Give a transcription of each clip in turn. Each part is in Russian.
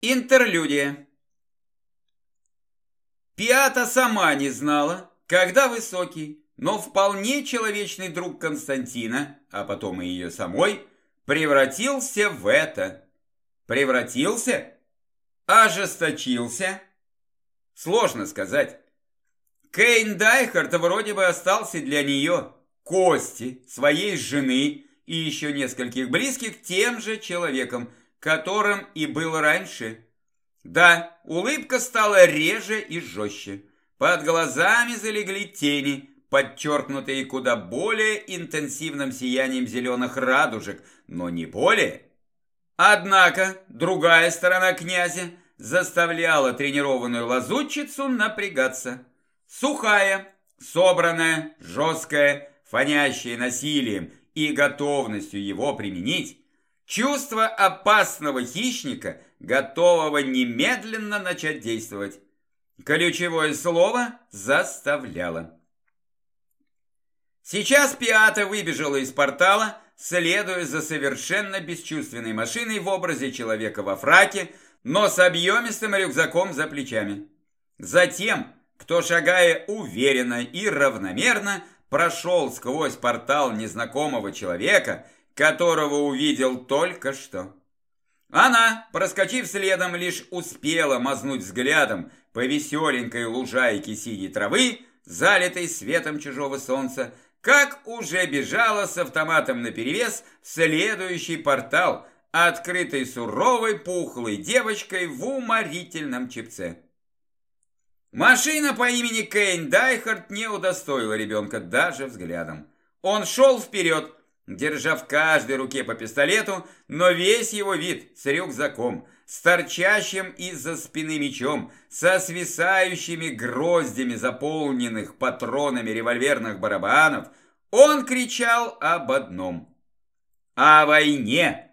Интерлюдия. Пиата сама не знала, когда высокий, но вполне человечный друг Константина, а потом и ее самой, превратился в это. Превратился? Ожесточился? Сложно сказать. Кейн Дайхард вроде бы остался для нее, Кости, своей жены и еще нескольких близких тем же человеком, которым и был раньше. Да, улыбка стала реже и жестче. Под глазами залегли тени, подчеркнутые куда более интенсивным сиянием зеленых радужек, но не более. Однако другая сторона князя заставляла тренированную лазутчицу напрягаться. Сухая, собранная, жесткая, фонящая насилием и готовностью его применить, Чувство опасного хищника, готового немедленно начать действовать. Ключевое слово «заставляло». Сейчас Пиата выбежала из портала, следуя за совершенно бесчувственной машиной в образе человека во фраке, но с объемистым рюкзаком за плечами. Затем, кто, шагая уверенно и равномерно, прошел сквозь портал незнакомого человека – которого увидел только что. Она, проскочив следом, лишь успела мазнуть взглядом по веселенькой лужайке синей травы, залитой светом чужого солнца, как уже бежала с автоматом наперевес в следующий портал, открытый суровой пухлой девочкой в уморительном чипце. Машина по имени Кейн Дайхард не удостоила ребенка даже взглядом. Он шел вперед, держа в каждой руке по пистолету, но весь его вид с рюкзаком, с торчащим из-за спины мечом, со свисающими гроздями заполненных патронами револьверных барабанов, он кричал об одном – о войне.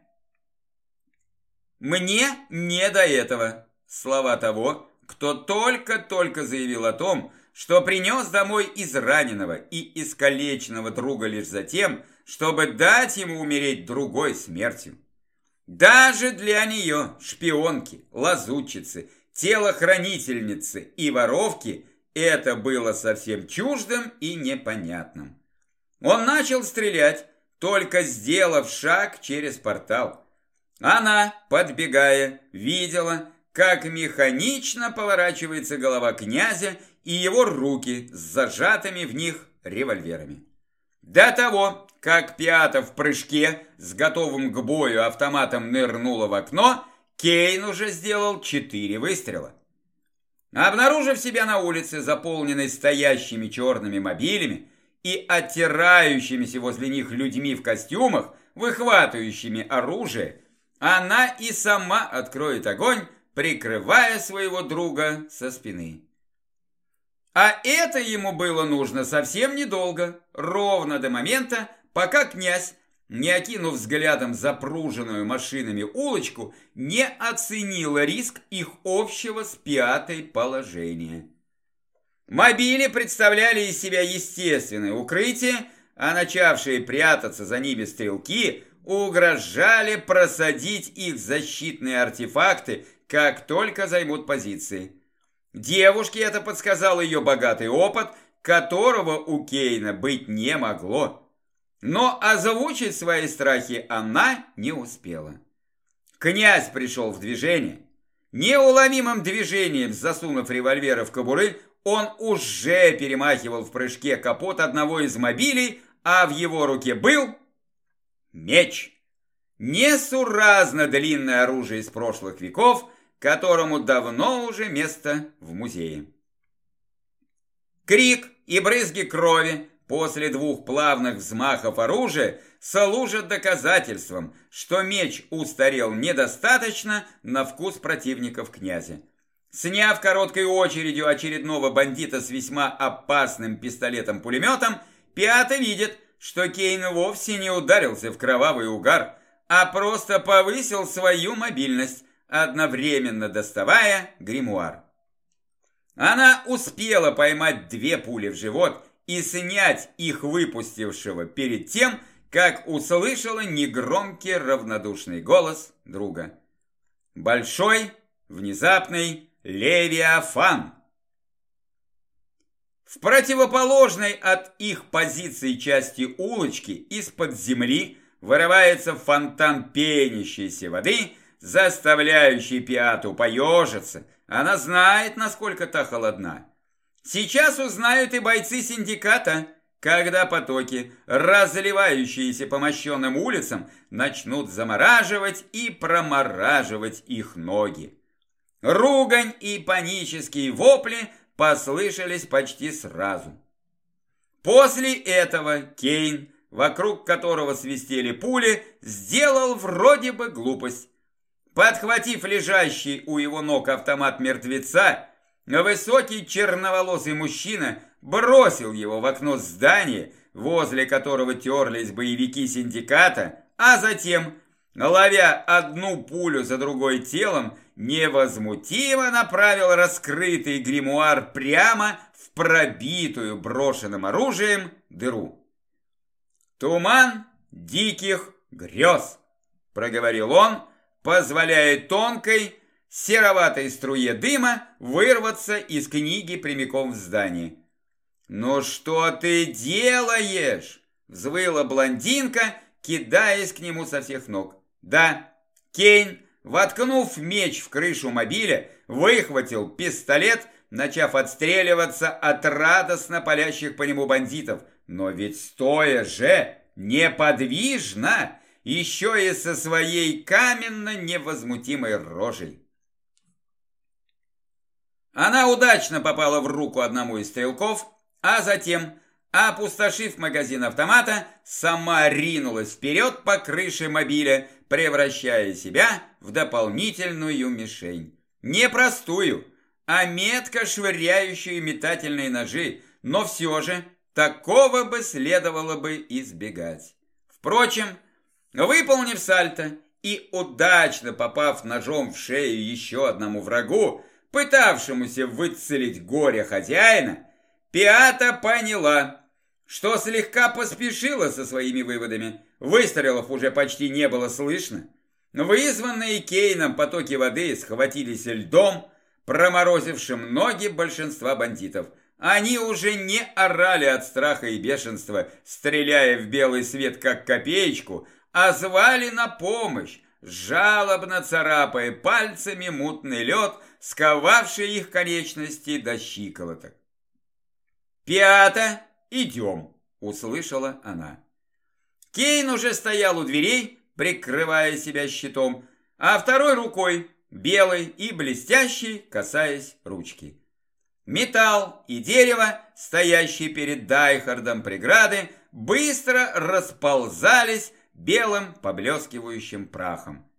«Мне не до этого» – слова того, кто только-только заявил о том, что принес домой израненного и искалеченного друга лишь за тем, чтобы дать ему умереть другой смертью. Даже для нее, шпионки, лазутчицы, телохранительницы и воровки, это было совсем чуждым и непонятным. Он начал стрелять, только сделав шаг через портал. Она, подбегая, видела, как механично поворачивается голова князя и его руки с зажатыми в них револьверами. До того, как Пиата в прыжке с готовым к бою автоматом нырнула в окно, Кейн уже сделал четыре выстрела. Обнаружив себя на улице, заполненной стоящими черными мобилями и оттирающимися возле них людьми в костюмах, выхватывающими оружие, она и сама откроет огонь, прикрывая своего друга со спины. А это ему было нужно совсем недолго, ровно до момента, пока князь, не окинув взглядом запруженную машинами улочку, не оценил риск их общего с пятой положения. Мобили представляли из себя естественное укрытие, а начавшие прятаться за ними стрелки угрожали просадить их защитные артефакты как только займут позиции. Девушке это подсказал ее богатый опыт, которого у Кейна быть не могло. Но озвучить свои страхи она не успела. Князь пришел в движение. Неуловимым движением, засунув револьвера в кобуры, он уже перемахивал в прыжке капот одного из мобилей, а в его руке был меч. Несуразно длинное оружие из прошлых веков – которому давно уже место в музее. Крик и брызги крови после двух плавных взмахов оружия служат доказательством, что меч устарел недостаточно на вкус противников князя. Сняв короткой очередью очередного бандита с весьма опасным пистолетом-пулеметом, Пиата видит, что Кейн вовсе не ударился в кровавый угар, а просто повысил свою мобильность, одновременно доставая гримуар. Она успела поймать две пули в живот и снять их выпустившего перед тем, как услышала негромкий равнодушный голос друга. Большой внезапный Левиафан. В противоположной от их позиции части улочки из-под земли вырывается фонтан пенящейся воды, заставляющий Пиату поежиться. Она знает, насколько та холодна. Сейчас узнают и бойцы синдиката, когда потоки, разливающиеся по мощенным улицам, начнут замораживать и промораживать их ноги. Ругань и панические вопли послышались почти сразу. После этого Кейн, вокруг которого свистели пули, сделал вроде бы глупость. Подхватив лежащий у его ног автомат мертвеца, высокий черноволосый мужчина бросил его в окно здания, возле которого терлись боевики синдиката, а затем, ловя одну пулю за другой телом, невозмутимо направил раскрытый гримуар прямо в пробитую брошенным оружием дыру. «Туман диких грез», — проговорил он, позволяя тонкой, сероватой струе дыма вырваться из книги прямиком в здание. «Ну что ты делаешь?» – взвыла блондинка, кидаясь к нему со всех ног. «Да, Кейн Воткнув меч в крышу мобиля, выхватил пистолет, начав отстреливаться от радостно палящих по нему бандитов. Но ведь стоя же, неподвижно, еще и со своей каменно-невозмутимой рожей. Она удачно попала в руку одному из стрелков, а затем, опустошив магазин автомата, сама ринулась вперед по крыше мобиля, превращая себя в дополнительную мишень. Не простую, а метко швыряющую метательные ножи, но все же такого бы следовало бы избегать. Впрочем, выполнив сальто и удачно попав ножом в шею еще одному врагу, пытавшемуся выцелить горе хозяина, Пиата поняла, что слегка поспешила со своими выводами. Выстрелов уже почти не было слышно. Вызванные Кейном потоки воды схватились льдом, проморозившим ноги большинства бандитов. Они уже не орали от страха и бешенства, стреляя в белый свет как копеечку, а звали на помощь, жалобно царапая пальцами мутный лед, сковавший их конечности до щиколоток. «Пята, идем!» – услышала она. Кейн уже стоял у дверей, прикрывая себя щитом, а второй рукой, белой и блестящей, касаясь ручки. Металл и дерево, стоящие перед Дайхардом преграды, быстро расползались белым поблескивающим прахом.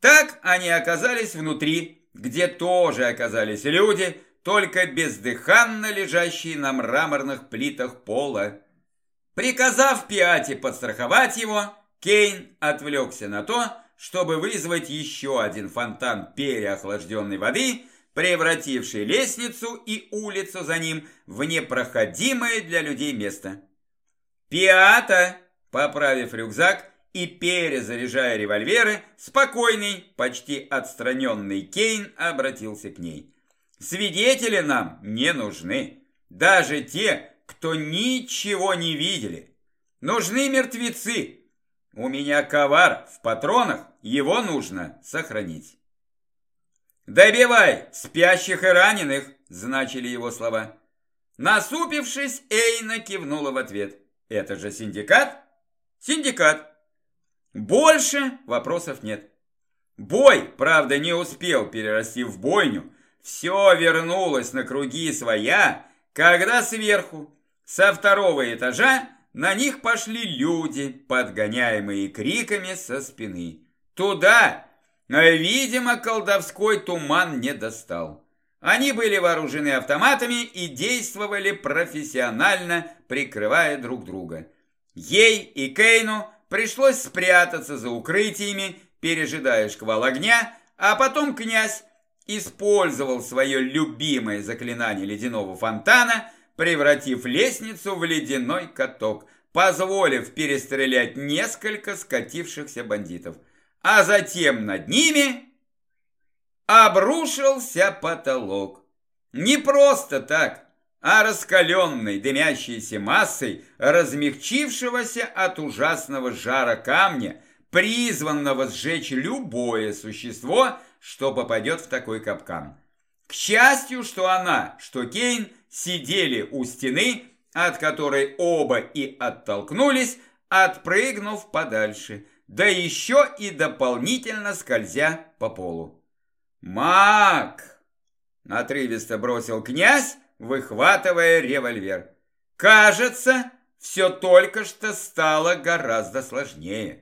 Так они оказались внутри, где тоже оказались люди, только бездыханно лежащие на мраморных плитах пола. Приказав Пиате подстраховать его, Кейн отвлекся на то, чтобы вызвать еще один фонтан переохлажденной воды, превративший лестницу и улицу за ним в непроходимое для людей место. «Пиата!» – поправив рюкзак и перезаряжая револьверы, спокойный, почти отстраненный Кейн обратился к ней. «Свидетели нам не нужны, даже те, кто ничего не видели. Нужны мертвецы. У меня ковар в патронах, его нужно сохранить. «Добивай спящих и раненых!» – значили его слова. Насупившись, Эйна кивнула в ответ. «Это же синдикат?» «Синдикат!» Больше вопросов нет. Бой, правда, не успел перерасти в бойню. Все вернулось на круги своя, когда сверху со второго этажа на них пошли люди, подгоняемые криками со спины. Туда, видимо, колдовской туман не достал. Они были вооружены автоматами и действовали профессионально, прикрывая друг друга. Ей и Кейну пришлось спрятаться за укрытиями, пережидая шквал огня, а потом князь использовал свое любимое заклинание ледяного фонтана – превратив лестницу в ледяной каток, позволив перестрелять несколько скатившихся бандитов. А затем над ними обрушился потолок. Не просто так, а раскаленной дымящейся массой размягчившегося от ужасного жара камня, призванного сжечь любое существо, что попадет в такой капкан. К счастью, что она, что Кейн сидели у стены, от которой оба и оттолкнулись, отпрыгнув подальше, да еще и дополнительно скользя по полу. «Мак!» – отрывисто бросил князь, выхватывая револьвер. «Кажется, все только что стало гораздо сложнее».